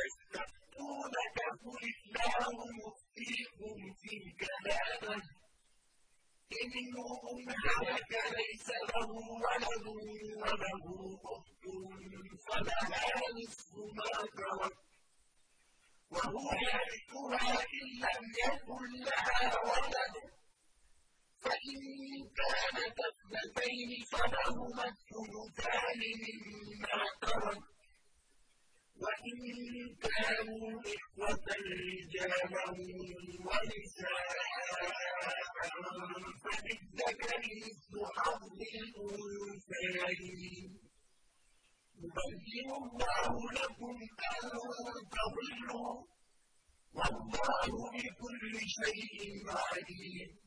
يستفتونك قل الله مفتيكم في الكلامة إن هلك ليس له ولد وله أخت فلها نصف ما ترك. وهو يرثها إن لم يكن لها ولد. فإن كانت اثنتين فلهما الثلثان مما ترك. كانوا إخوة رجالا ونساء فللذكر مثل حظ الأنثيين يبين الله لكم أن تضلوا والله بكل شيء عليم